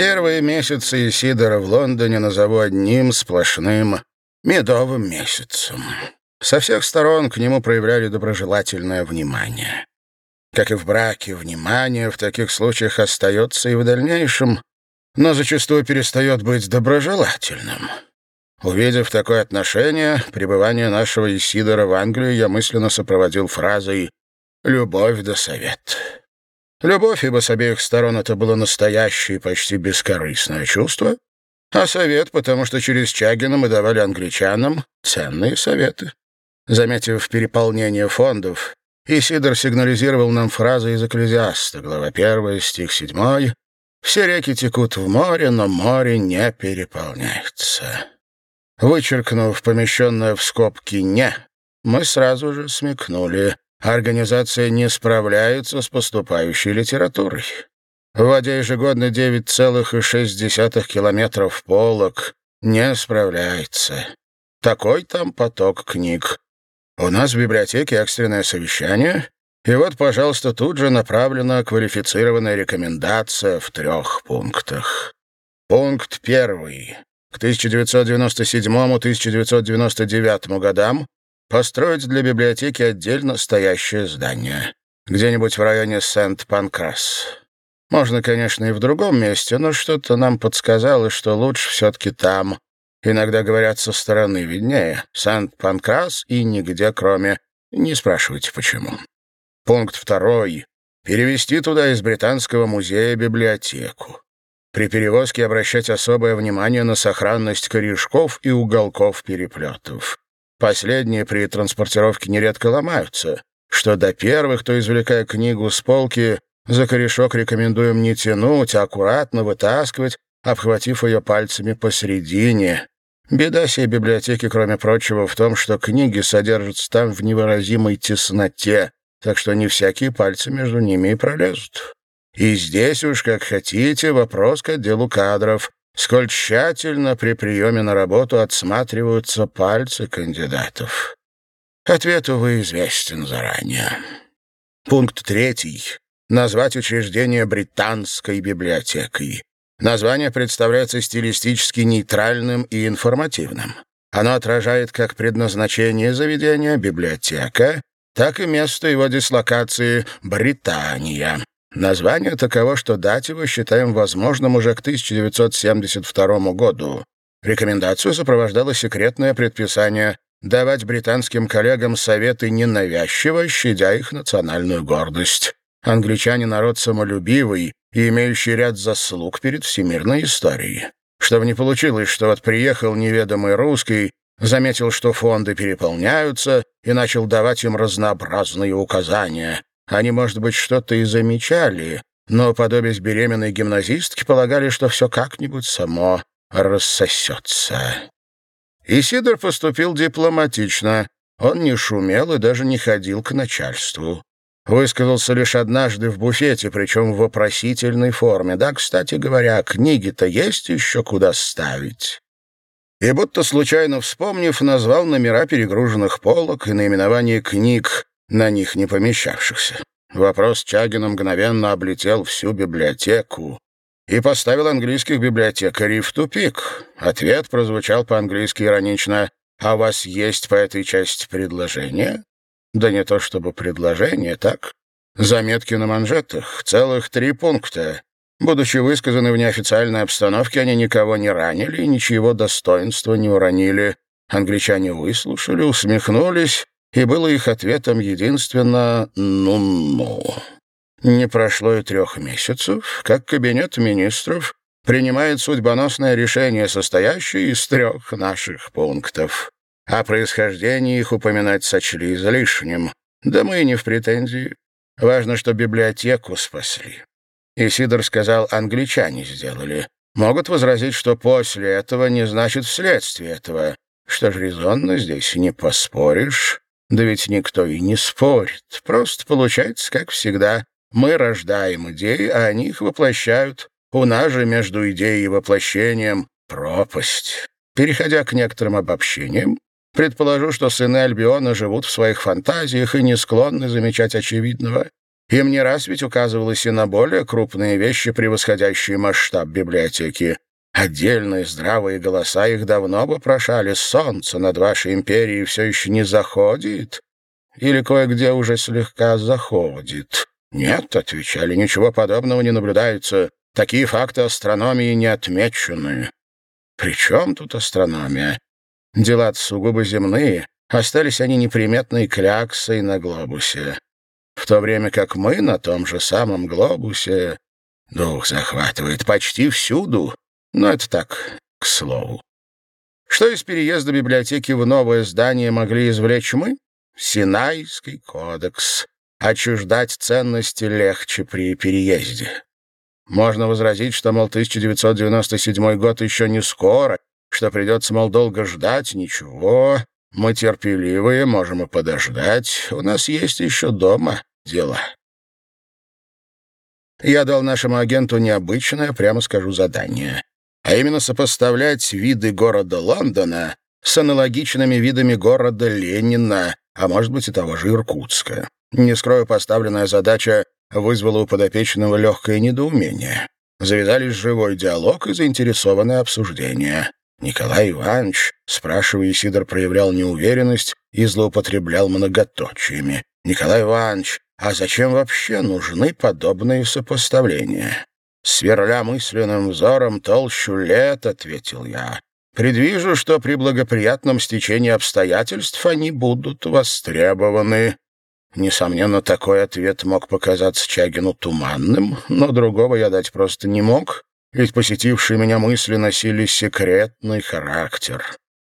Первые месяцы Исидора в Лондоне назову одним сплошным медовым месяцем. Со всех сторон к нему проявляли доброжелательное внимание. Как и в браке, внимание в таких случаях остается и в дальнейшем, но зачастую перестает быть доброжелательным. Увидев такое отношение, пребывание нашего Исидора в Англии я мысленно сопроводил фразой «любовь да совет». Любовь, ибо с обеих сторон это было настоящее и почти бескорыстное чувство, а совет, потому что через Чагина мы давали англичанам ценные советы. Заметив переполнение фондов, Исидор сигнализировал нам фразы из «Экклезиаста», глава 1, стих 7. «Все реки текут в море, но море не переполняется». Вычеркнув помещенное в скобки «не», мы сразу же смекнули. Организация не справляется с поступающей литературой. Вводя ежегодно 9,6 километров полок, не справляется. Такой там поток книг. У нас в библиотеке экстренное совещание, и вот, пожалуйста, тут же направлена квалифицированная рекомендация в трех пунктах. Пункт первый. К 1997-1999 годам построить для библиотеки отдельно стоящее здание. Где-нибудь в районе Сент-Панкрас. Можно, конечно, и в другом месте, но что-то нам подсказало, что лучше все-таки там, Иногда говорят со стороны виднее. Сант-Панкрас и нигде кроме. Не спрашивайте, почему. Пункт второй. Перевести туда из Британского музея библиотеку. При перевозке обращать особое внимание на сохранность корешков и уголков переплетов. Последние при транспортировке нередко ломаются, что до первых, то извлекая книгу с полки, за корешок рекомендуем не тянуть, а аккуратно вытаскивать, обхватив ее пальцами посередине. Беда сей библиотеки, кроме прочего, в том, что книги содержатся там в невыразимой тесноте, так что не всякие пальцы между ними и пролезут. И здесь уж, как хотите, вопрос к отделу кадров. Сколь тщательно при приеме на работу отсматриваются пальцы кандидатов. Ответ, увы, известен заранее. Пункт третий. Назвать учреждение британской библиотекой. Название представляется стилистически нейтральным и информативным. Оно отражает как предназначение заведения библиотека, так и место его дислокации Британия. Название таково, что дать его считаем возможным уже к 1972 году. Рекомендацию сопровождало секретное предписание давать британским коллегам советы ненавязчиво, щадя их национальную гордость. Англичане народ самолюбивый, и имеющий ряд заслуг перед всемирной историей. Чтобы не получилось, что вот приехал неведомый русский, заметил, что фонды переполняются, и начал давать им разнообразные указания. Они, может быть, что-то и замечали, но, подобясь беременной гимназистке, полагали, что все как-нибудь само рассосется. Исидор поступил дипломатично. Он не шумел и даже не ходил к начальству. Высказался лишь однажды в буфете, причем в вопросительной форме. Да, кстати говоря, книги-то есть еще куда ставить. И будто случайно вспомнив, назвал номера перегруженных полок и наименование книг, на них не помещавшихся. Вопрос Чагина мгновенно облетел всю библиотеку и поставил английских библиотекарей в тупик. Ответ прозвучал по-английски иронично «А у вас есть по этой части предложение?» Да не то чтобы предложение, так? Заметки на манжетах, целых три пункта. Будучи высказаны в неофициальной обстановке, они никого не ранили и ничего достоинства не уронили. Англичане выслушали, усмехнулись, и было их ответом единственно «ну-ну». Не прошло и трех месяцев, как кабинет министров принимает судьбоносное решение, состоящее из трех наших пунктов. О происхождении их упоминать сочли излишним. Да мы и не в претензии. Важно, что библиотеку спасли. Исидор сказал, англичане сделали. Могут возразить, что после этого не значит вследствие этого. Что ж, резонно здесь не поспоришь. Да ведь никто и не спорит. Просто получается, как всегда. Мы рождаем идеи, а они их воплощают. У нас же между идеей и воплощением пропасть. Переходя к некоторым обобщениям, Предположу, что сыны Альбиона живут в своих фантазиях и не склонны замечать очевидного. Им не раз ведь указывалось и на более крупные вещи, превосходящие масштаб библиотеки. Отдельные здравые голоса их давно вопрошали. Солнце над вашей империей все еще не заходит? Или кое-где уже слегка заходит? Нет, отвечали, ничего подобного не наблюдается. Такие факты астрономии не отмечены. При чем тут астрономия? Дела сугубо земные, остались они неприметной кляксой на глобусе. В то время как мы на том же самом глобусе дух захватывает почти всюду, но это так, к слову. Что из переезда библиотеки в новое здание могли извлечь мы? Синайский кодекс. Отчуждать ценности легче при переезде. Можно возразить, что, мол, 1997 год еще не скоро, что придется, мол, долго ждать. Ничего, мы терпеливые, можем и подождать. У нас есть еще дома дела. Я дал нашему агенту необычное, прямо скажу, задание а именно сопоставлять виды города Лондона с аналогичными видами города Ленина, а может быть и того же Иркутска. Не скрою, поставленная задача вызвала у подопечного легкое недоумение. Завязались живой диалог и заинтересованное обсуждение. Николай Иванович, спрашивая, Сидор проявлял неуверенность и злоупотреблял многоточиями. «Николай Иванович, а зачем вообще нужны подобные сопоставления?» Сверля мысленным взором толщу лет, ответил я. Предвижу, что при благоприятном стечении обстоятельств они будут востребованы. Несомненно, такой ответ мог показаться Чагину туманным, но другого я дать просто не мог, ведь посетившие меня мысли носили секретный характер.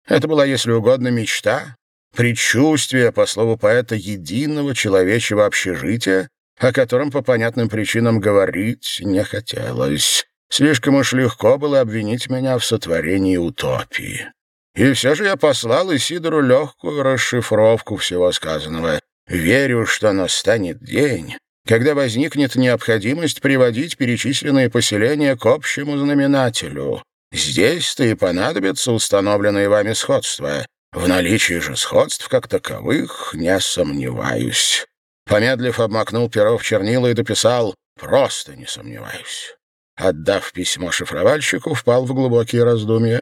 Это была, если угодно, мечта, предчувствие, по слову поэта, единого человечего общежития, о котором по понятным причинам говорить не хотелось. Слишком уж легко было обвинить меня в сотворении утопии. И все же я послал Исидору легкую расшифровку всего сказанного. Верю, что настанет день, когда возникнет необходимость приводить перечисленные поселения к общему знаменателю. Здесь-то и понадобятся установленные вами сходства. В наличии же сходств как таковых не сомневаюсь. Помедлив, обмакнул перо в чернила и дописал «Просто не сомневаюсь». Отдав письмо шифровальщику, впал в глубокие раздумья,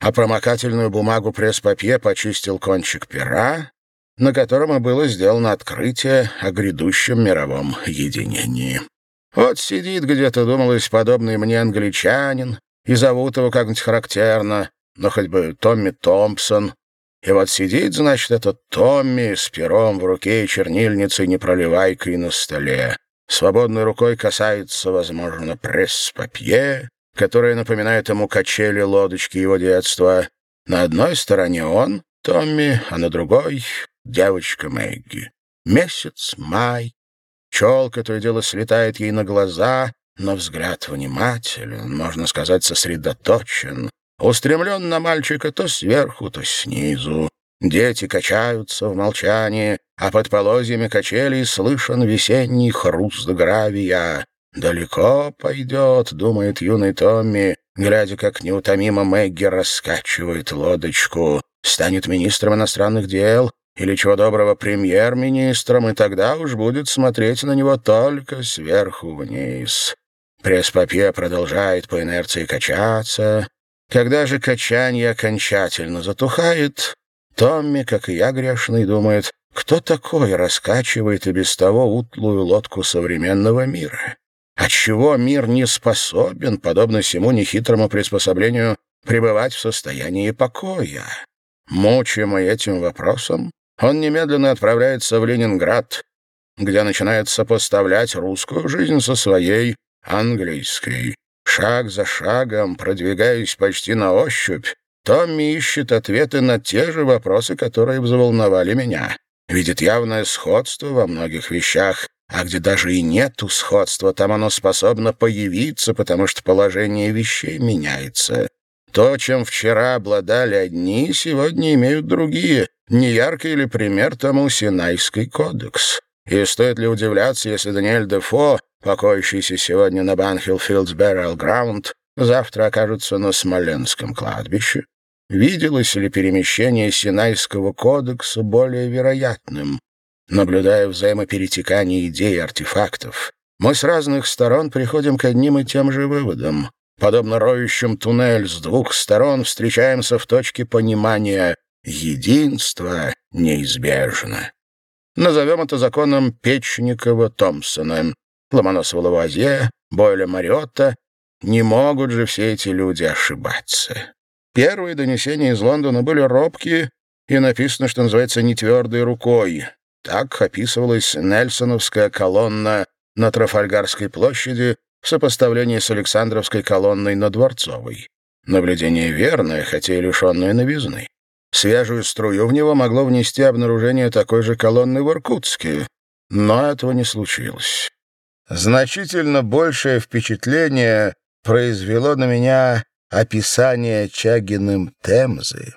а промокательную бумагу пресс-папье почистил кончик пера, на котором и было сделано открытие о грядущем мировом единении. Вот сидит где-то, думалось, подобный мне англичанин, и зовут его как-нибудь характерно, но хоть бы Томми Томпсон, и вот сидит, значит, этот Томми с пером в руке и чернильницей непроливайкой на столе. Свободной рукой касается, возможно, пресс-папье, которое напоминает ему качели лодочки его детства. На одной стороне он, Томми, а на другой — девочка Мэгги. Месяц май. Челка то и дело слетает ей на глаза, но взгляд внимателен, можно сказать, сосредоточен устремлен на мальчика то сверху, то снизу. Дети качаются в молчании, а под полозьями качелей слышен весенний хруст гравия. «Далеко пойдет», — думает юный Томми, глядя, как неутомимо Мэгги раскачивает лодочку. «Станет министром иностранных дел или, чего доброго, премьер-министром, и тогда уж будет смотреть на него только сверху вниз». Пресс-папье продолжает по инерции качаться, когда же качанье окончательно затухает, Томми, как и я грешный, думает, кто такой раскачивает и без того утлую лодку современного мира? Отчего мир не способен, подобно всему нехитрому приспособлению, пребывать в состоянии покоя? Мучимый этим вопросом, он немедленно отправляется в Ленинград, где начинает сопоставлять русскую жизнь со своей английской. Шаг за шагом, продвигаясь почти на ощупь, Томми ищет ответы на те же вопросы, которые взволновали меня. Видит явное сходство во многих вещах, а где даже и нету сходства, там оно способно появиться, потому что положение вещей меняется. То, чем вчера обладали одни, сегодня имеют другие. Неяркий ли пример тому Синайский кодекс? И стоит ли удивляться, если Даниэль Дефо покоящийся сегодня на Банхилфилдс Беррел Граунд, завтра окажется на Смоленском кладбище. Виделось ли перемещение Синайского кодекса более вероятным? Наблюдая взаимоперетекание идей и артефактов, мы с разных сторон приходим к одним и тем же выводам. Подобно роющим туннель с двух сторон встречаемся в точке понимания «единство неизбежно». Назовем это законом Печникова-Томпсона, Ломоносова-Лавуазье, Бойля-Мариотта. Не могут же все эти люди ошибаться. Первые донесения из Лондона были робкие, и написано, что называется, не твердой рукой. Так описывалась Нельсоновская колонна на Трафальгарской площади в сопоставлении с Александровской колонной на Дворцовой. Наблюдение верное, хотя и лишенное новизны. Свежую струю в него могло внести обнаружение такой же колонны в Иркутске, но этого не случилось. Значительно большее впечатление произвело на меня описание Чагиным Темзы.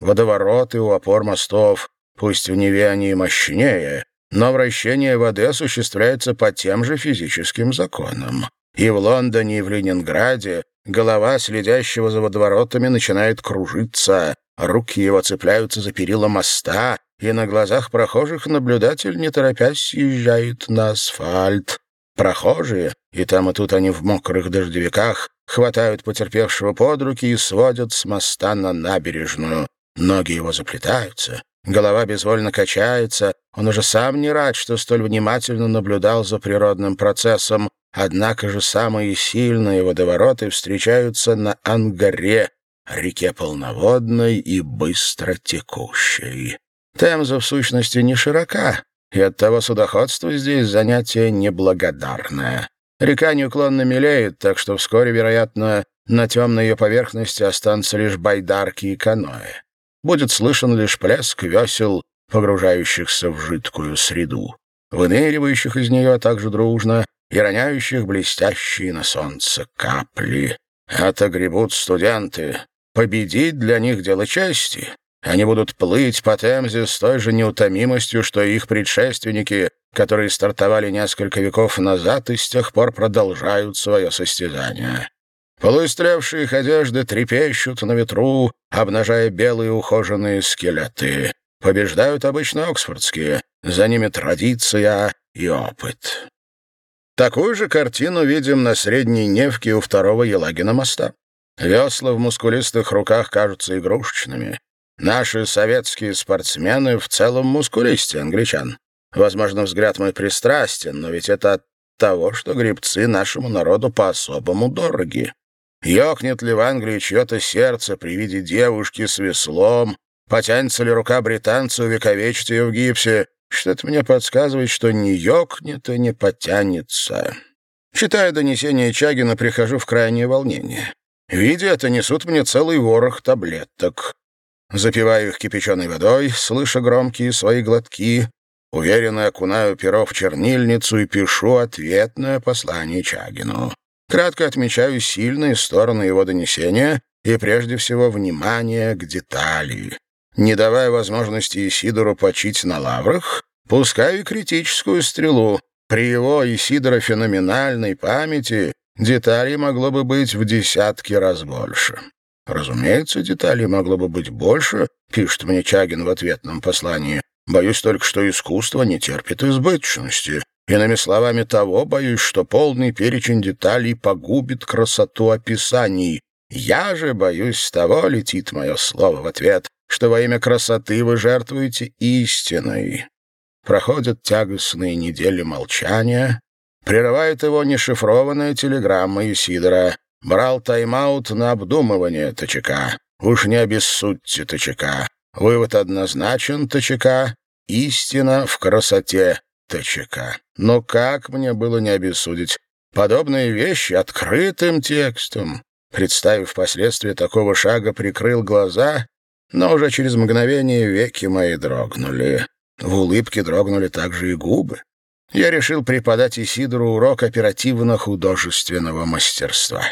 Водовороты у опор мостов, пусть в Неве они и мощнее, но вращение воды осуществляется по тем же физическим законам. И в Лондоне, и в Ленинграде голова следящего за водоворотами начинает кружиться, руки его цепляются за перила моста, и на глазах прохожих наблюдатель, не торопясь, съезжает на асфальт. Прохожие, и там и тут они в мокрых дождевиках, хватают потерпевшего под руки и сводят с моста на набережную. Ноги его заплетаются, голова безвольно качается, он уже сам не рад, что столь внимательно наблюдал за природным процессом, однако же самые сильные водовороты встречаются на Ангаре, реке полноводной и быстро текущей. Темза, в сущности, не широка, и оттого судоходство здесь занятие неблагодарное. Река неуклонно мелеет, так что вскоре, вероятно, на темной ее поверхности останутся лишь байдарки и каноэ. Будет слышен лишь плеск весел, погружающихся в жидкую среду, выныривающих из нее также дружно и роняющих блестящие на солнце капли. Это гребут студенты. Победить для них дело чести. Они будут плыть по Темзе с той же неутомимостью, что и их предшественники, которые стартовали несколько веков назад и с тех пор продолжают свое состязание. Полуистревшие их одежды трепещут на ветру, обнажая белые ухоженные скелеты. Побеждают обычно оксфордские, за ними традиция и опыт. Такую же картину видим на Средней Невке у второго Елагина моста. Весла в мускулистых руках кажутся игрушечными. Наши советские спортсмены в целом мускулисте англичан. Возможно, взгляд мой пристрастен, но ведь это от того, что грибцы нашему народу по-особому дороги. Ёкнет ли в Англии чье-то сердце при виде девушки с веслом, потянется ли рука британца увековечить ее в гипсе, что-то мне подсказывает, что не ёкнет и не потянется. Читая донесение Чагина, прихожу в крайнее волнение. Видя это, несут мне целый ворох таблеток. Запиваю их кипяченой водой, слыша громкие свои глотки, уверенно окунаю перо в чернильницу и пишу ответное послание Чагину. Кратко отмечаю сильные стороны его донесения и, прежде всего, внимание к детали. Не давая возможности Исидору почить на лаврах, пускаю критическую стрелу. При его Исидора феноменальной памяти деталей могло бы быть в десятки раз больше. Разумеется, деталей могло бы быть больше, пишет мне Чагин в ответном послании. Боюсь только, что искусство не терпит избыточности. Иными словами, того боюсь, что полный перечень деталей погубит красоту описаний. Я же боюсь того, летит мое слово в ответ, что во имя красоты вы жертвуете истиной. Проходят тягостные недели молчания. Прерывает его нешифрованная телеграмма Исидора. Брал тайм-аут на обдумывание ТЧК. Уж не обессудьте ТЧК. Вывод однозначен ТЧК. Истина в красоте ТЧК. Но как мне было не обессудить? Подобные вещи открытым текстом. Представив последствия такого шага, прикрыл глаза, но уже через мгновение веки мои дрогнули. В улыбке дрогнули также и губы. Я решил преподать Исидору урок оперативно-художественного мастерства.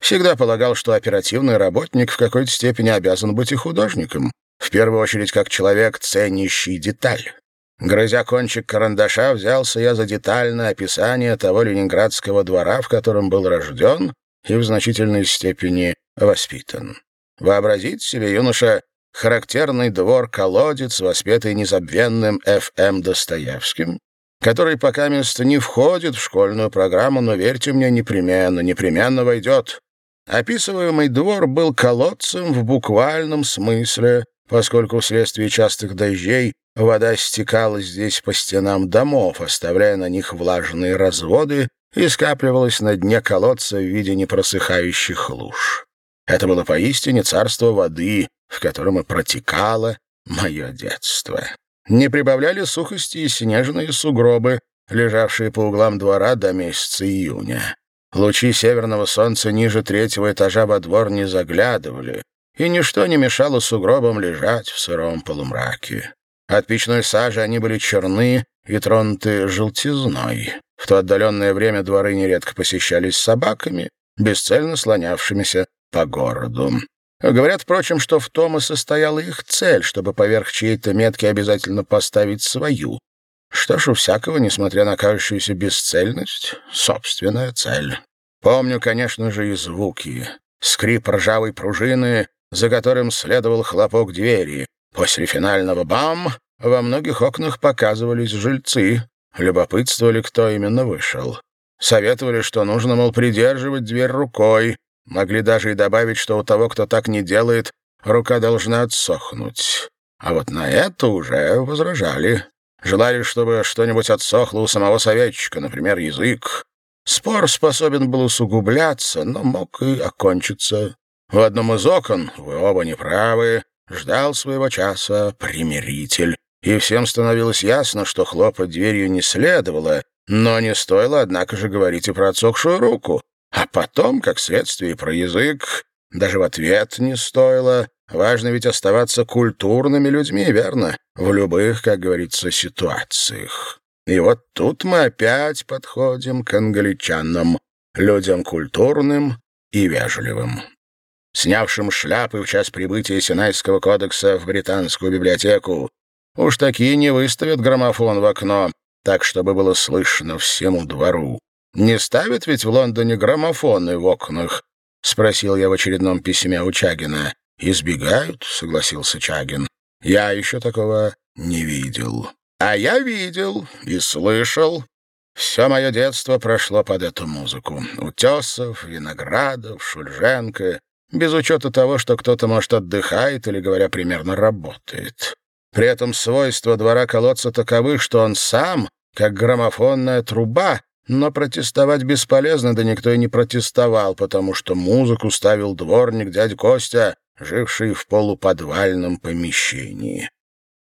Всегда полагал, что оперативный работник в какой-то степени обязан быть и художником, в первую очередь как человек, ценящий деталь. Грызя кончик карандаша, взялся я за детальное описание того ленинградского двора, в котором был рожден и в значительной степени воспитан. Вообразить себе, юноша, характерный двор-колодец, воспетый незабвенным Ф.М. Достоевским, который пока место не входит в школьную программу, но, верьте мне, непременно, непременно войдет. Описываемый двор был колодцем в буквальном смысле, поскольку вследствие частых дождей вода стекала здесь по стенам домов, оставляя на них влажные разводы, и скапливалась на дне колодца в виде непросыхающих луж. Это было поистине царство воды, в котором и протекало мое детство. Не прибавляли сухости и снежные сугробы, лежавшие по углам двора до месяца июня. Лучи северного солнца ниже третьего этажа во двор не заглядывали, и ничто не мешало сугробам лежать в сыром полумраке. От печной сажи они были черны и тронуты желтизной. В то отдаленное время дворы нередко посещались собаками, бесцельно слонявшимися по городу. Говорят, впрочем, что в том и состояла их цель, чтобы поверх чьей-то метки обязательно поставить свою. Что ж, у всякого, несмотря на кажущуюся бесцельность, собственная цель. Помню, конечно же, и звуки. Скрип ржавой пружины, за которым следовал хлопок двери. После финального «бам» во многих окнах показывались жильцы. Любопытствовали, кто именно вышел. Советовали, что нужно, мол, придерживать дверь рукой, Могли даже и добавить, что у того, кто так не делает, рука должна отсохнуть. А вот на это уже возражали. Желали, чтобы что-нибудь отсохло у самого советчика, например, язык. Спор способен был усугубляться, но мог и окончиться. В одном из окон, вы оба неправы, ждал своего часа примиритель. И всем становилось ясно, что хлопать дверью не следовало, но не стоило, однако же, говорить и про отсохшую руку. А потом, как следствие, про язык даже в ответ не стоило. Важно ведь оставаться культурными людьми, верно? В любых, как говорится, ситуациях. И вот тут мы опять подходим к англичанам, людям культурным и вежливым. Снявшим шляпы в час прибытия Синайского кодекса в британскую библиотеку, уж такие не выставят граммофон в окно, так, чтобы было слышно всему двору. Не ставят ведь в Лондоне граммофоны в окнах? — спросил я в очередном письме у Чагина. «Избегают», — согласился Чагин. «Я еще такого не видел». «А я видел и слышал. Все мое детство прошло под эту музыку. Утесов, Виноградов, Шульженко, без учета того, что кто-то, может, отдыхает или, говоря примерно, работает. При этом свойства двора колодца таковы, что он сам, как граммофонная труба, но протестовать бесполезно, да никто и не протестовал, потому что музыку ставил дворник дядя Костя, живший в полуподвальном помещении.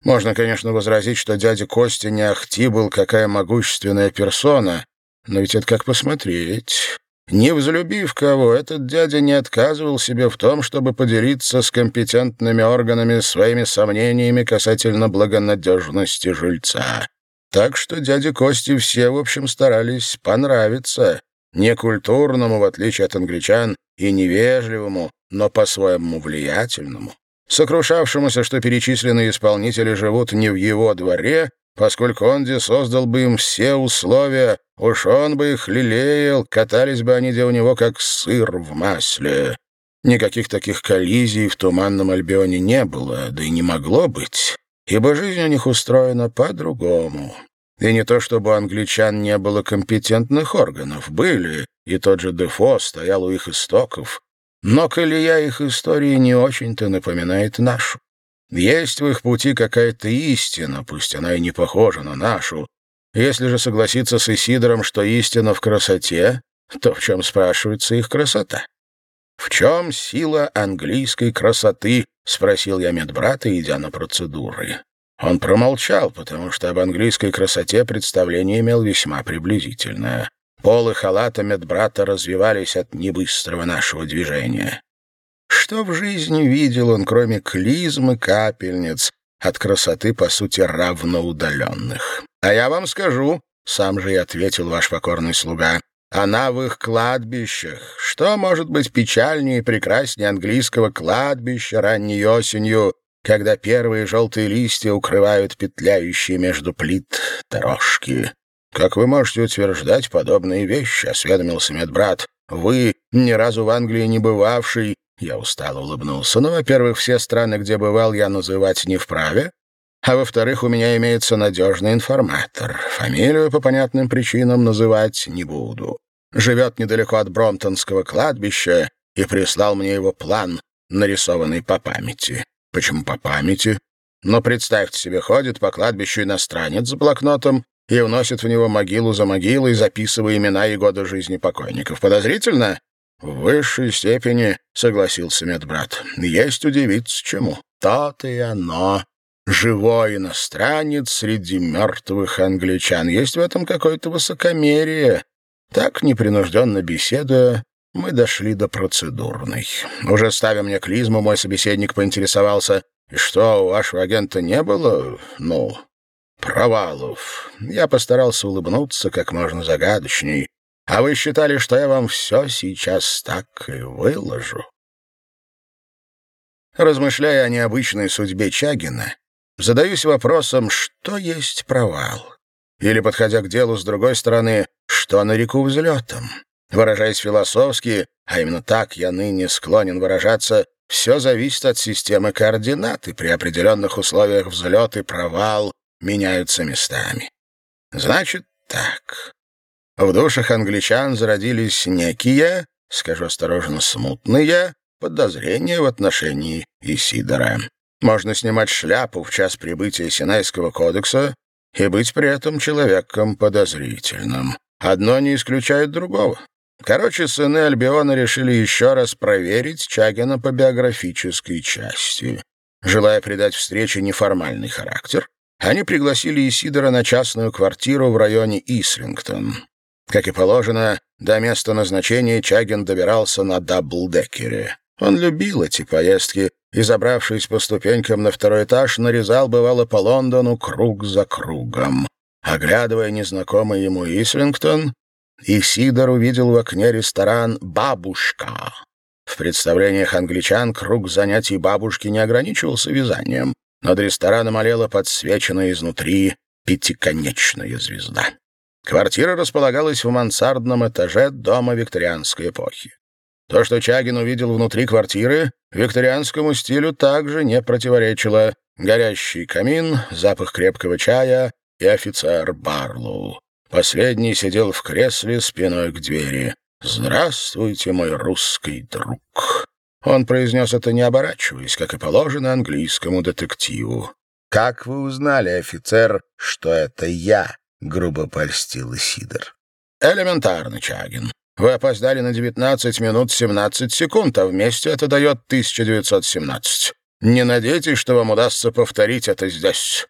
Можно, конечно, возразить, что дядя Костя не ахти был какая могущественная персона, но ведь это как посмотреть. Не взлюбив кого, этот дядя не отказывал себе в том, чтобы поделиться с компетентными органами своими сомнениями касательно благонадежности жильца. Так что дяде Кости все, в общем, старались понравиться. Некультурному, в отличие от англичан, и невежливому, но по-своему влиятельному. Сокрушавшемуся, что перечисленные исполнители живут не в его дворе, поскольку он где создал бы им все условия, уж он бы их лелеял, катались бы они где у него как сыр в масле. Никаких таких коллизий в Туманном Альбионе не было, да и не могло быть ибо жизнь у них устроена по-другому. И не то чтобы у англичан не было компетентных органов, были, и тот же Дефо стоял у их истоков, но колея их истории не очень-то напоминает нашу. Есть в их пути какая-то истина, пусть она и не похожа на нашу. Если же согласиться с Исидором, что истина в красоте, то в чем спрашивается их красота? «В чем сила английской красоты?» — спросил я медбрата, идя на процедуры. Он промолчал, потому что об английской красоте представление имел весьма приблизительное. Полы халата медбрата развивались от небыстрого нашего движения. Что в жизни видел он, кроме клизм и капельниц, от красоты, по сути, равноудаленных? А я вам скажу, — сам же и ответил ваш покорный слуга, она в их кладбищах. Что может быть печальнее и прекраснее английского кладбища ранней осенью, когда первые желтые листья укрывают петляющие между плит дорожки? «Как вы можете утверждать подобные вещи?» — осведомился медбрат. «Вы, ни разу в Англии не бывавший Я устало улыбнулся. «Ну, во-первых, все страны, где бывал, я называть не вправе. А во-вторых, у меня имеется надежный информатор. Фамилию по понятным причинам называть не буду. Живет недалеко от Бромтонского кладбища и прислал мне его план, нарисованный по памяти. Почему по памяти? Но представьте себе, ходит по кладбищу иностранец с блокнотом и вносит в него могилу за могилой, записывая имена и годы жизни покойников. Подозрительно? В высшей степени, согласился медбрат. Есть удивиться чему. То-то и оно. Живой иностранец среди мертвых англичан. Есть в этом какое-то высокомерие. Так, непринужденно беседуя, мы дошли до процедурной. Уже ставя мне клизму, мой собеседник поинтересовался, «И что, у вашего агента не было, ну, провалов?» Я постарался улыбнуться как можно загадочней. «А вы считали, что я вам все сейчас так и выложу?» Размышляя о необычной судьбе Чагина, задаюсь вопросом, что есть провал? Или, подходя к делу с другой стороны, что нареку взлетом? Выражаясь философски, а именно так я ныне склонен выражаться, все зависит от системы координат, и при определенных условиях взлет и провал меняются местами. Значит так. В душах англичан зародились некие, скажу осторожно, смутные, подозрения в отношении Исидора. Можно снимать шляпу в час прибытия Синайского кодекса и быть при этом человеком подозрительным. Одно не исключает другого. Короче, сыны Альбиона решили еще раз проверить Чагина по биографической части. Желая придать встрече неформальный характер, они пригласили Исидора на частную квартиру в районе Ислингтон. Как и положено, до места назначения Чагин добирался на даблдекере. Он любил эти поездки и, забравшись по ступенькам на второй этаж, нарезал, бывало, по Лондону круг за кругом. Оглядывая незнакомый ему Ислингтон, и Сидор увидел в окне ресторан «Бабушка». В представлениях англичан круг занятий бабушки не ограничивался вязанием. Над рестораном олела подсвеченная изнутри пятиконечная звезда. Квартира располагалась в мансардном этаже дома викторианской эпохи. То, что Чагин увидел внутри квартиры, викторианскому стилю также не противоречило. Горящий камин, запах крепкого чая и офицер Барлоу. Последний сидел в кресле спиной к двери. «Здравствуйте, мой русский друг». Он произнес это не оборачиваясь, как и положено английскому детективу. «Как вы узнали, офицер, что это я?» — грубо польстил Сидор. «Элементарно, Чагин. Вы опоздали на 19 минут 17 секунд, а вместе это дает 1917. Не надейтесь, что вам удастся повторить это здесь».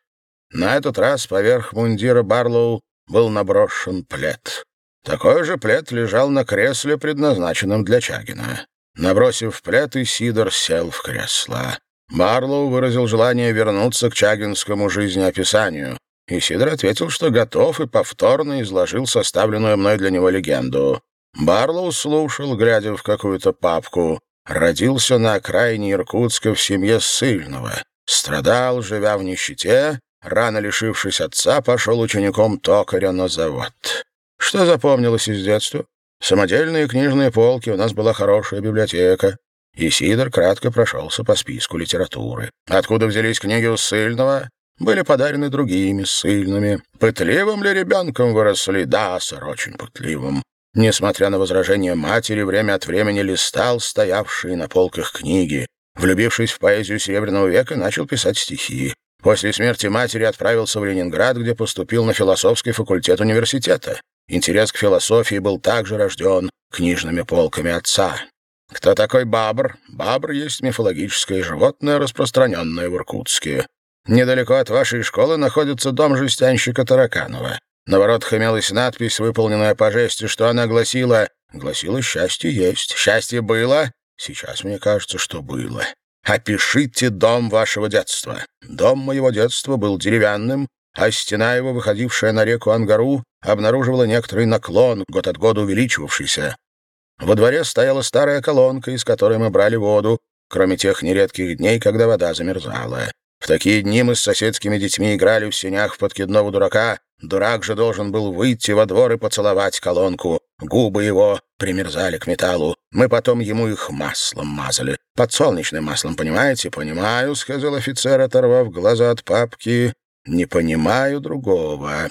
На этот раз поверх мундира Барлоу был наброшен плед. Такой же плед лежал на кресле, предназначенном для Чагина. Набросив плед, Исидор сел в кресло. Барлоу выразил желание вернуться к чагинскому жизнеописанию. Исидор ответил, что готов и повторно изложил составленную мной для него легенду. Барлоу слушал, глядя в какую-то папку. Родился на окраине Иркутска в семье ссыльного. Страдал, живя в нищете, Рано лишившись отца, пошел учеником токаря на завод. Что запомнилось из детства? Самодельные книжные полки, у нас была хорошая библиотека. И Сидор кратко прошелся по списку литературы. Откуда взялись книги у ссыльного? Были подарены другими ссыльными. Пытливым ли ребенком выросли? Да, сэр, очень пытливым. Несмотря на возражения матери, время от времени листал стоявшие на полках книги. Влюбившись в поэзию Серебряного века, начал писать стихи. После смерти матери отправился в Ленинград, где поступил на философский факультет университета. Интерес к философии был также рожден книжными полками отца. Кто такой бабр? Бабр есть мифологическое животное, распространенное в Иркутске. Недалеко от вашей школы находится дом жестянщика Тараканова. На воротах имелась надпись, выполненная по жести, что она гласила «Гласила, счастье есть. Счастье было?» Сейчас мне кажется, что было. «Опишите дом вашего детства». Дом моего детства был деревянным, а стена его, выходившая на реку Ангару, обнаруживала некоторый наклон, год от года увеличивавшийся. Во дворе стояла старая колонка, из которой мы брали воду, кроме тех нередких дней, когда вода замерзала. В такие дни мы с соседскими детьми играли в сенях в подкидного дурака. Дурак же должен был выйти во двор и поцеловать колонку. губы его примерзали к металлу. Мы потом ему их маслом мазали. Подсолнечным маслом, понимаете? Понимаю, — сказал офицер, оторвав глаза от папки. Не понимаю другого.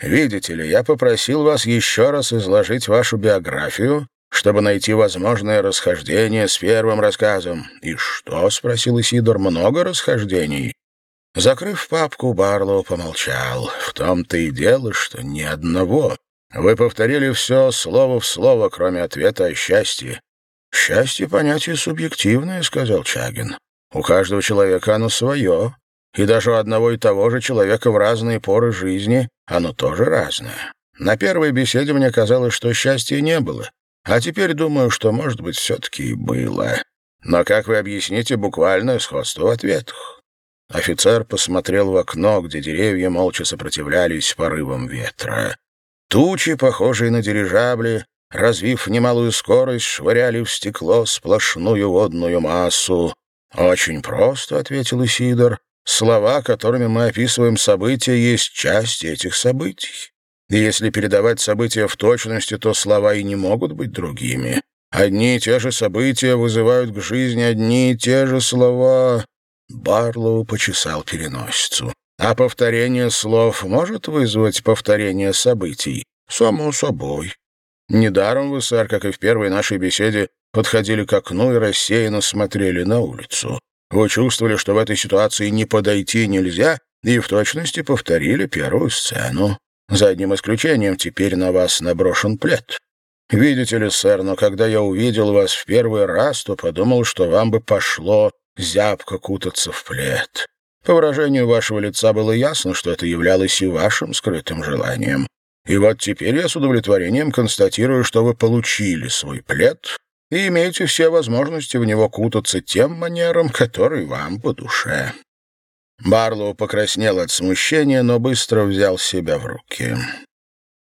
Видите ли, я попросил вас еще раз изложить вашу биографию, чтобы найти возможное расхождение с первым рассказом. «И что?» — спросил Исидор. «Много расхождений?» Закрыв папку, Барлоу помолчал. «В том-то и дело, что ни одного. Вы повторили все слово в слово, кроме ответа о счастье». «Счастье — понятие субъективное», — сказал Чагин. «У каждого человека оно свое, и даже у одного и того же человека в разные поры жизни оно тоже разное. На первой беседе мне казалось, что счастья не было, а теперь думаю, что, может быть, все-таки и было. Но как вы объясните буквальное сходство в ответах?» Офицер посмотрел в окно, где деревья молча сопротивлялись порывам ветра. Тучи, похожие на дирижабли, развив немалую скорость, швыряли в стекло сплошную водную массу. «Очень просто», — ответил Исидор. «Слова, которыми мы описываем события, есть часть этих событий. И если передавать события в точности, то слова и не могут быть другими. Одни и те же события вызывают к жизни одни и те же слова». Барлоу почесал переносицу. «А повторение слов может вызвать повторение событий?» «Само собой. Недаром вы, сэр, как и в первой нашей беседе, подходили к окну и рассеянно смотрели на улицу. Вы чувствовали, что в этой ситуации не подойти нельзя, и в точности повторили первую сцену. За одним исключением теперь на вас наброшен плед. Видите ли, сэр, но когда я увидел вас в первый раз, то подумал, что вам бы пошло зябко кутаться в плед. По выражению вашего лица было ясно, что это являлось и вашим скрытым желанием. И вот теперь я с удовлетворением констатирую, что вы получили свой плед и имеете все возможности в него кутаться тем манером, который вам по душе». Барлоу покраснел от смущения, но быстро взял себя в руки.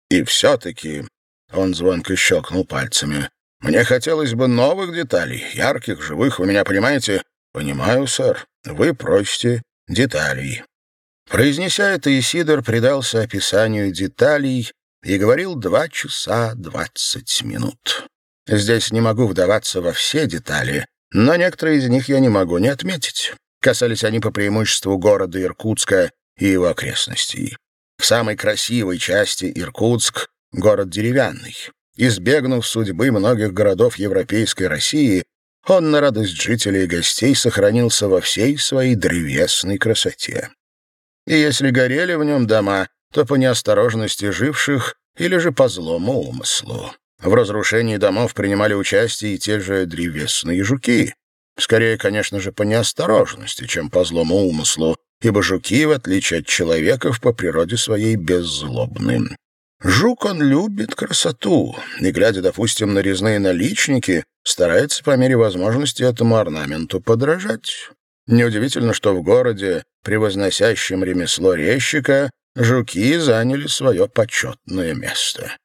«И все-таки...» — он звонко щелкнул пальцами. «Мне хотелось бы новых деталей, ярких, живых, вы меня понимаете?» «Понимаю, сэр. Вы просите деталей». Произнеся это, Исидор предался описанию деталей и говорил два часа двадцать минут. Здесь не могу вдаваться во все детали, но некоторые из них я не могу не отметить. Касались они по преимуществу города Иркутска и его окрестностей. В самой красивой части Иркутск — город деревянный. Избегнув судьбы многих городов Европейской России, он на радость жителей и гостей сохранился во всей своей древесной красоте и если горели в нем дома, то по неосторожности живших или же по злому умыслу. В разрушении домов принимали участие и те же древесные жуки. Скорее, конечно же, по неосторожности, чем по злому умыслу, ибо жуки, в отличие от человеков, по природе своей беззлобны. Жук он любит красоту, и, глядя, допустим, на резные наличники, старается по мере возможности этому орнаменту подражать. Неудивительно, что в городе, превозносящем ремесло резчика, жуки заняли свое почетное место.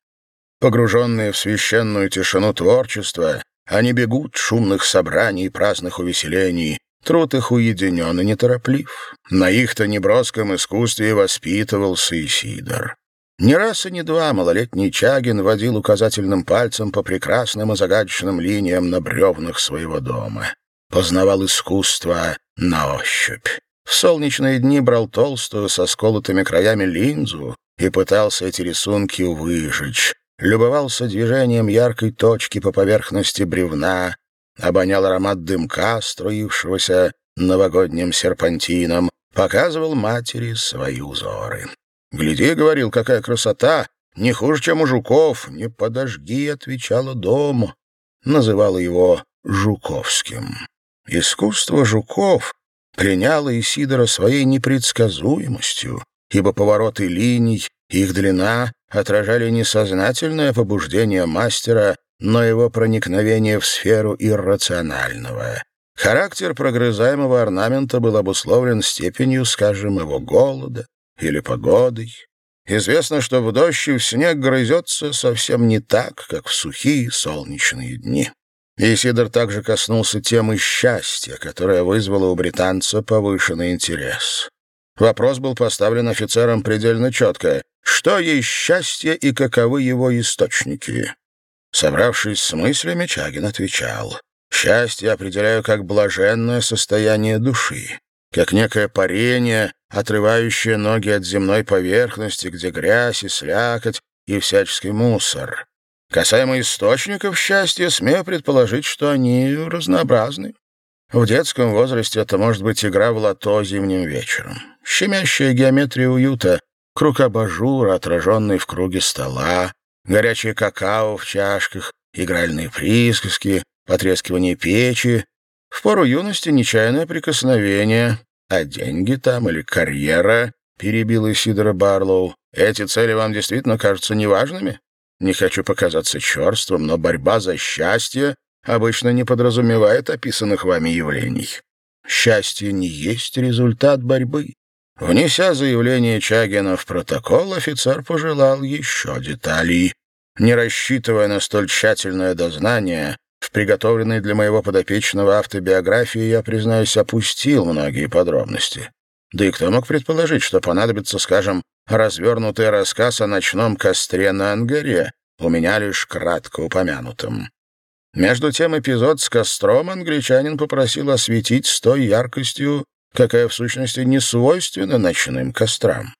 Погруженные в священную тишину творчества, они бегут шумных собраний и праздных увеселений, труд их уединен и нетороплив. На их-то неброском искусстве воспитывался Исидор. Не раз и не два малолетний Чагин водил указательным пальцем по прекрасным и загадочным линиям на бревнах своего дома. Познавал искусство на ощупь. В солнечные дни брал толстую со сколотыми краями линзу и пытался эти рисунки выжечь. Любовался движением яркой точки по поверхности бревна, обонял аромат дымка, струившегося новогодним серпантином, показывал матери свои узоры. «Гляди», — говорил, — «какая красота! Не хуже, чем у жуков!» «Не подожги», — отвечала дом. Называла его Жуковским. Искусство жуков пленяло Исидора своей непредсказуемостью, ибо повороты линий, их длина отражали не сознательное побуждение мастера, но его проникновение в сферу иррационального. Характер прогрызаемого орнамента был обусловлен степенью, скажем, его голода или погодой. Известно, что в дождь и в снег грызется совсем не так, как в сухие солнечные дни. Исидор также коснулся темы счастья, которая вызвала у британца повышенный интерес. Вопрос был поставлен офицером предельно четко. Что есть счастье и каковы его источники? Собравшись с мыслями, Чагин отвечал. «Счастье определяю как блаженное состояние души, как некое парение, отрывающее ноги от земной поверхности, где грязь и слякоть и всяческий мусор. Касаемо источников счастья, смею предположить, что они разнообразны. В детском возрасте это может быть игра в лото зимним вечером, щемящая геометрия уюта, круг абажура, отраженный в круге стола, горячее какао в чашках, игральные присказки, потрескивание печи. В пору юности нечаянное прикосновение, а деньги там или карьера, перебил Исидора Барлоу. Эти цели вам действительно кажутся неважными? Не хочу показаться черством, но борьба за счастье обычно не подразумевает описанных вами явлений. Счастье не есть результат борьбы. Внеся заявление Чагина в протокол, офицер пожелал еще деталей. Не рассчитывая на столь тщательное дознание, в приготовленной для моего подопечного автобиографии я, признаюсь, опустил многие подробности. Да и кто мог предположить, что понадобится, скажем, развернутый рассказ о ночном костре на Ангаре, у меня лишь кратко упомянутым. Между тем эпизод с костром англичанин попросил осветить с той яркостью, какая в сущности не свойственна ночным кострам.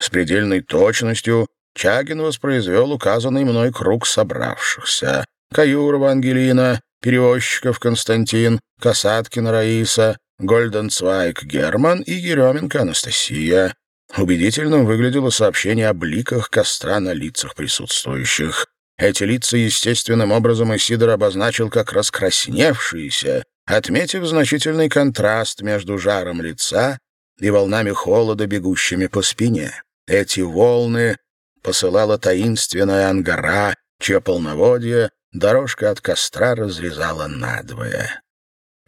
С предельной точностью Чагин воспроизвел указанный мной круг собравшихся. Каюрова Ангелина, Перевозчиков Константин, Касаткин Раиса, Гольденцвайк Герман и Еременко Анастасия. Убедительным выглядело сообщение о бликах костра на лицах присутствующих. Эти лица естественным образом Исидор обозначил как раскрасневшиеся, отметив значительный контраст между жаром лица и волнами холода, бегущими по спине. Эти волны посылала таинственная ангара, чье полноводье дорожка от костра разрезала надвое.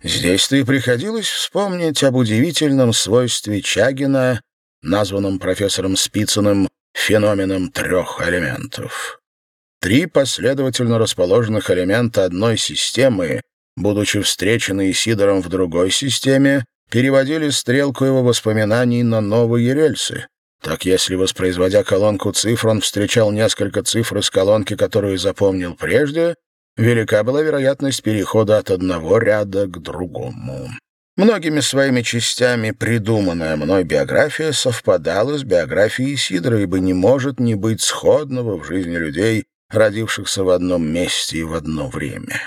Здесь-то и приходилось вспомнить об удивительном свойстве Чагина, названном профессором Спицыным феноменом трех элементов. Три последовательно расположенных элемента одной системы будучи встречены Исидором в другой системе, переводили стрелку его воспоминаний на новые рельсы. Так, если, воспроизводя колонку цифр, он встречал несколько цифр из колонки, которую запомнил прежде, велика была вероятность перехода от одного ряда к другому. Многими своими частями придуманная мной биография совпадала с биографией Исидора, ибо не может не быть сходного в жизни людей, родившихся в одном месте и в одно время.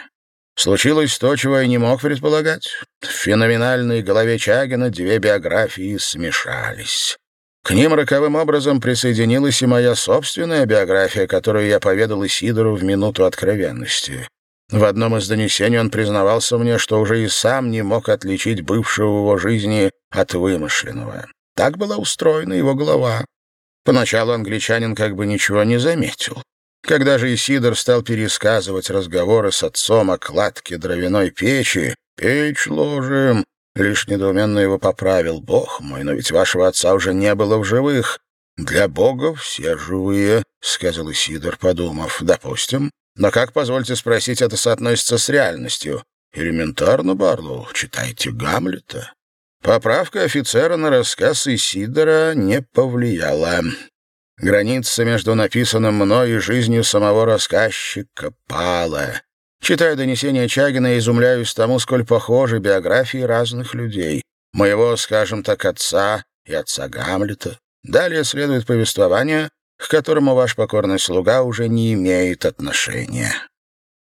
Случилось то, чего я не мог предполагать. В феноменальной голове Чагина две биографии смешались. К ним роковым образом присоединилась и моя собственная биография, которую я поведал Исидору в минуту откровенности. В одном из донесений он признавался мне, что уже и сам не мог отличить бывшего в его жизни от вымышленного. Так была устроена его голова. Поначалу англичанин как бы ничего не заметил. Когда же Исидор стал пересказывать разговоры с отцом о кладке дровяной печи, «Печь ложим», лишь недоуменно его поправил. «Бог мой, но ведь вашего отца уже не было в живых». «Для Бога все живые», — сказал Исидор, подумав. «Допустим. Но как, позвольте спросить, это соотносится с реальностью?» «Элементарно, Барлоу. Читайте Гамлета». Поправка офицера на рассказ Исидора не повлияла. Граница между написанным мной и жизнью самого рассказчика пала. Читая донесения Чагина, изумляюсь тому, сколь похожи биографии разных людей. Моего, скажем так, отца и отца Гамлета. Далее следует повествование, к которому ваш покорный слуга уже не имеет отношения.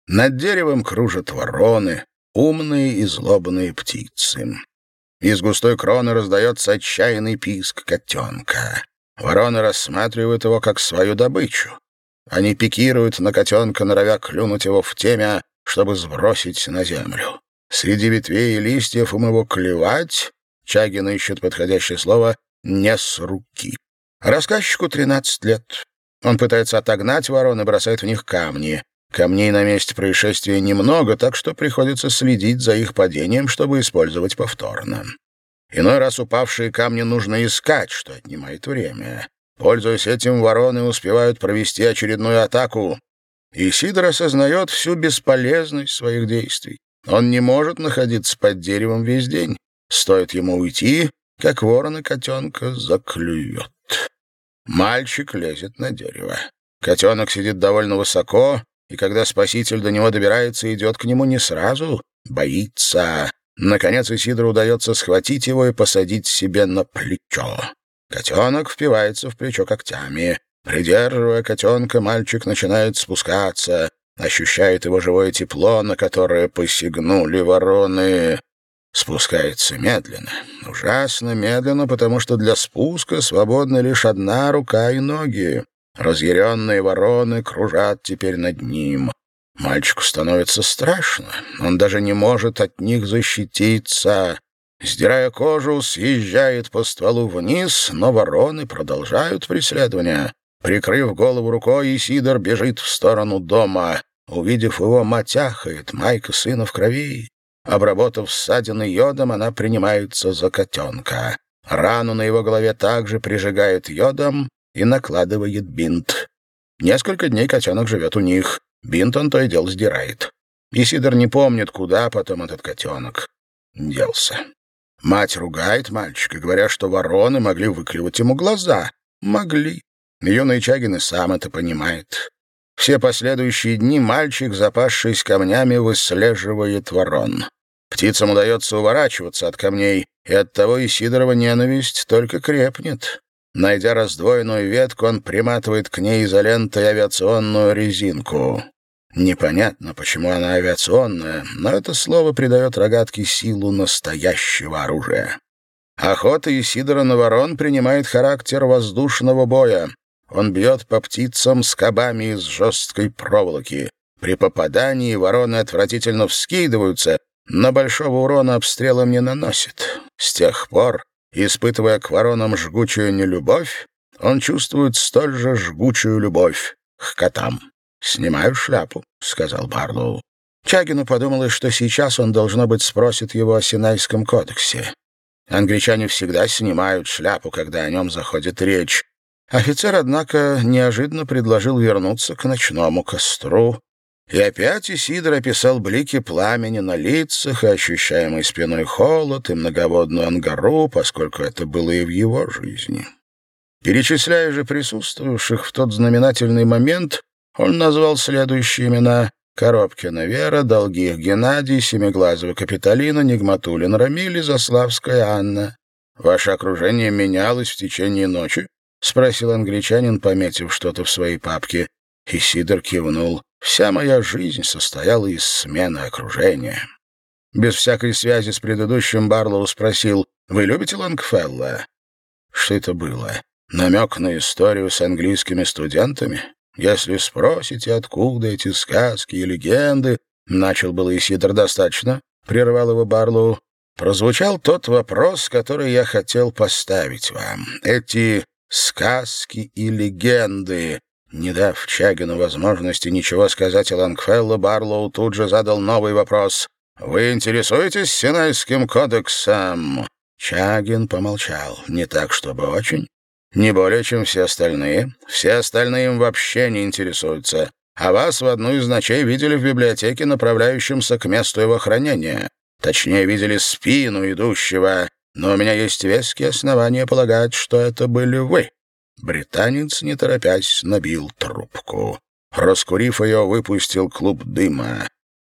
Над деревом кружат вороны, умные и злобные птицы. Из густой кроны раздается отчаянный писк котенка. Вороны рассматривают его как свою добычу. Они пикируют на котенка, норовя клюнуть его в темя, чтобы сбросить на землю. Среди ветвей и листьев им его клевать, Чагин ищет подходящее слово, не с руки. Рассказчику 13 лет. Он пытается отогнать ворон и бросает в них камни. Камней на месте происшествия немного, так что приходится следить за их падением, чтобы использовать повторно. Иной раз упавшие камни нужно искать, что отнимает время. Пользуясь этим, вороны успевают провести очередную атаку. И Сидор осознает всю бесполезность своих действий. Он не может находиться под деревом весь день. Стоит ему уйти, как ворон и котенка заклюет. Мальчик лезет на дерево. Котенок сидит довольно высоко, и когда спаситель до него добирается, идет к нему не сразу, боится. Наконец Исидору удается схватить его и посадить себе на плечо. Котенок впивается в плечо когтями. Придерживая котенка, мальчик начинает спускаться, ощущает его живое тепло, на которое посягнули вороны. Спускается медленно, ужасно медленно, потому что для спуска свободна лишь одна рука и ноги. Разъяренные вороны кружат теперь над ним. Мальчику становится страшно. Он даже не может от них защититься. Сдирая кожу, съезжает по стволу вниз, но вороны продолжают преследование. Прикрыв голову рукой, Исидор бежит в сторону дома. Увидев его, мать ахает, майка сына в крови. Обработав ссадины йодом, она принимается за котенка. Рану на его голове также прижигает йодом и накладывает бинт. Несколько дней котенок живет у них. Бинт он то и дело сдирает. Исидор не помнит, куда потом этот котенок делся. Мать ругает мальчика, говоря, что вороны могли выклевать ему глаза. Могли. Юный Чагин и сам это понимает. Все последующие дни мальчик, запасшись камнями, выслеживает ворон. Птицам удается уворачиваться от камней, и оттого Исидорова ненависть только крепнет. Найдя раздвоенную ветку, он приматывает к ней изолентой авиационную резинку. Непонятно, почему она авиационная, но это слово придает рогатке силу настоящего оружия. Охота Исидора на ворон принимает характер воздушного боя. Он бьет по птицам скобами из жесткой проволоки. При попадании вороны отвратительно вскидываются, но большого урона обстрелом не наносит. С тех пор Испытывая к воронам жгучую нелюбовь, он чувствует столь же жгучую любовь к котам. «Снимаю шляпу», — сказал Барлоу. Чагину подумалось, что сейчас он, должно быть, спросит его о Синайском кодексе. Англичане всегда снимают шляпу, когда о нем заходит речь. Офицер, однако, неожиданно предложил вернуться к ночному костру и опять Исидор описал блики пламени на лицах, ощущаемый спиной холод, и многоводную ангару, поскольку это было и в его жизни. Перечисляя же присутствовавших в тот знаменательный момент, он назвал следующие имена Коробкина Вера, Долгих Геннадий, Семиглазова Капитолина, Нигматулин Рамиль Заславская Анна. «Ваше окружение менялось в течение ночи?» — спросил англичанин, пометив что-то в своей папке. Исидор кивнул. Вся моя жизнь состояла из смены окружения. Без всякой связи с предыдущим Барлоу спросил, «Вы любите Лонгфелла?» Что это было? Намек на историю с английскими студентами? Если спросите, откуда эти сказки и легенды, начал было Исидор достаточно, прервал его Барлоу, прозвучал тот вопрос, который я хотел поставить вам. Эти сказки и легенды, не дав Чагину возможности ничего сказать о Барлоу тут же задал новый вопрос. «Вы интересуетесь Синайским кодексом?» Чагин помолчал. Не так, чтобы очень. Не более, чем все остальные. Все остальные им вообще не интересуются. А вас в одну из ночей видели в библиотеке, направляющемся к месту его хранения. Точнее, видели спину идущего. Но у меня есть веские основания полагать, что это были вы. Британец, не торопясь, набил трубку. Раскурив ее, выпустил клуб дыма.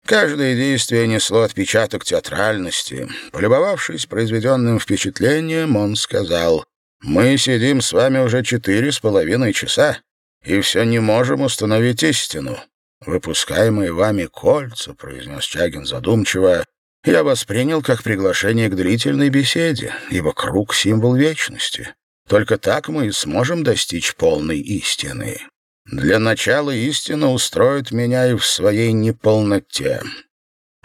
Каждое действие несло отпечаток театральности. Полюбовавшись произведенным впечатлением, он сказал, «Мы сидим с вами уже четыре с половиной часа, и все не можем установить истину. Выпускаемые вами кольца», — произнес Чагин задумчиво, «я воспринял как приглашение к длительной беседе, ибо круг — символ вечности. Только так мы и сможем достичь полной истины. Для начала истина устроит меня и в своей неполноте.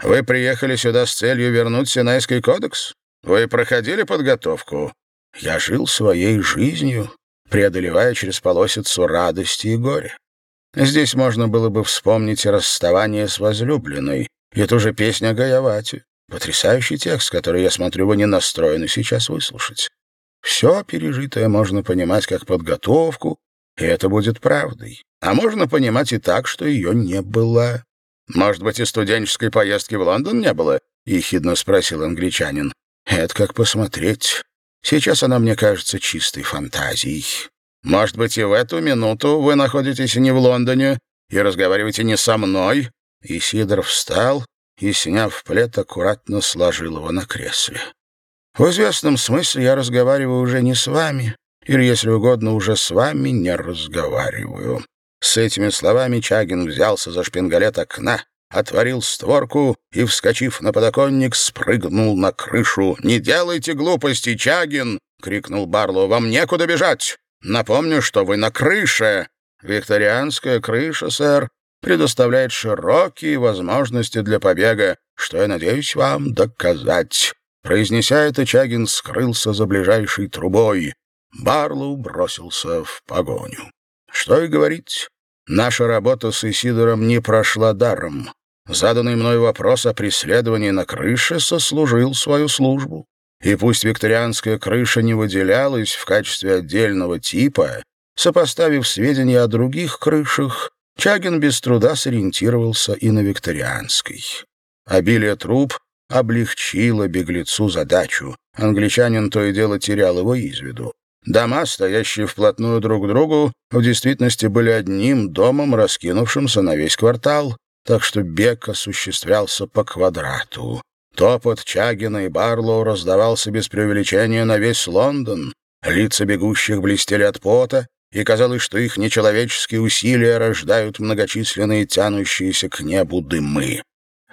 Вы приехали сюда с целью вернуть Синайский кодекс? Вы проходили подготовку? Я жил своей жизнью, преодолевая через полосицу радости и горя. Здесь можно было бы вспомнить расставание с возлюбленной, и ту же песню Гаявати. Потрясающий текст, который, я смотрю, вы не настроены сейчас выслушать. Все пережитое можно понимать как подготовку, и это будет правдой. А можно понимать и так, что ее не было. «Может быть, и студенческой поездки в Лондон не было?» — ехидно спросил англичанин. «Это как посмотреть. Сейчас она мне кажется чистой фантазией. Может быть, и в эту минуту вы находитесь не в Лондоне?» и разговаривайте не со мной». И Сидор встал и, сняв плед, аккуратно сложил его на кресле. «В известном смысле я разговариваю уже не с вами, или, если угодно, уже с вами не разговариваю». С этими словами Чагин взялся за шпингалет окна, отворил створку и, вскочив на подоконник, спрыгнул на крышу. «Не делайте глупости, Чагин!» — крикнул Барлоу. «Вам некуда бежать! Напомню, что вы на крыше!» «Викторианская крыша, сэр, предоставляет широкие возможности для побега, что я надеюсь вам доказать». Произнеся это, Чагин скрылся за ближайшей трубой. Барлоу бросился в погоню. Что и говорить, наша работа с Исидором не прошла даром. Заданный мной вопрос о преследовании на крыше сослужил свою службу. И пусть викторианская крыша не выделялась в качестве отдельного типа, сопоставив сведения о других крышах, Чагин без труда сориентировался и на викторианской. Обилие труб облегчило беглецу задачу. Англичанин то и дело терял его из виду. Дома, стоящие вплотную друг к другу, в действительности были одним домом, раскинувшимся на весь квартал так что бег осуществлялся по квадрату. Топот Чагина и Барлоу раздавался без преувеличения на весь Лондон. Лица бегущих блестели от пота, и казалось, что их нечеловеческие усилия рождают многочисленные тянущиеся к небу дымы.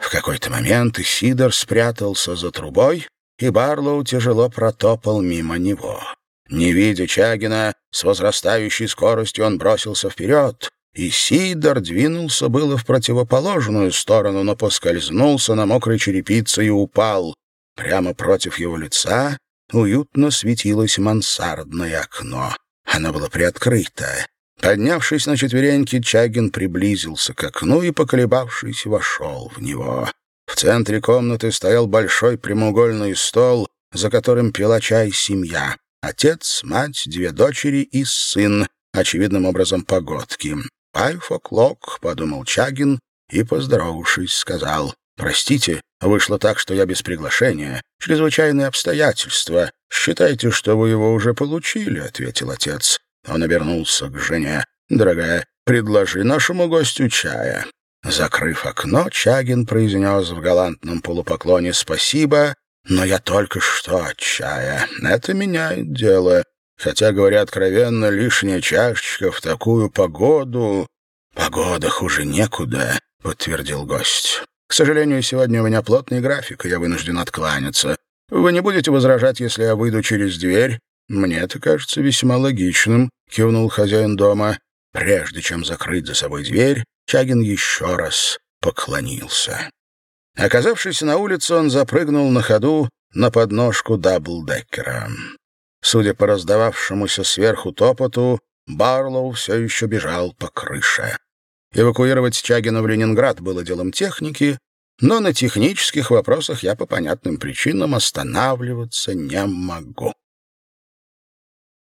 В какой-то момент Сидор спрятался за трубой, и Барлоу тяжело протопал мимо него. Не видя Чагина, с возрастающей скоростью он бросился вперед, и Сидор двинулся было в противоположную сторону, но поскользнулся на мокрой черепице и упал. Прямо против его лица уютно светилось мансардное окно. Оно было приоткрыто. Поднявшись на четвереньки, Чагин приблизился к окну и, поколебавшись, вошел в него. В центре комнаты стоял большой прямоугольный стол, за которым пила чай семья. Отец, мать, две дочери и сын, очевидным образом погодки. «Five o'clock», — подумал Чагин и, поздоровавшись, сказал. «Простите, вышло так, что я без приглашения. Чрезвычайные обстоятельства. Считайте, что вы его уже получили», — ответил отец. Он обернулся к жене. «Дорогая, предложи нашему гостю чая». Закрыв окно, Чагин произнес в галантном полупоклоне «Спасибо, но я только что от чая. Это меняет дело. Хотя, говоря откровенно, лишняя чашечка в такую погоду... Погода хуже некуда, — подтвердил гость. К сожалению, сегодня у меня плотный график, и я вынужден откланяться. Вы не будете возражать, если я выйду через дверь? Мне это кажется весьма логичным, — кивнул хозяин дома. Прежде чем закрыть за собой дверь, Чагин еще раз поклонился. Оказавшись на улице, он запрыгнул на ходу на подножку даблдекера. Судя по раздававшемуся сверху топоту, Барлоу все еще бежал по крыше. Эвакуировать Чагина в Ленинград было делом техники, но на технических вопросах я по понятным причинам останавливаться не могу.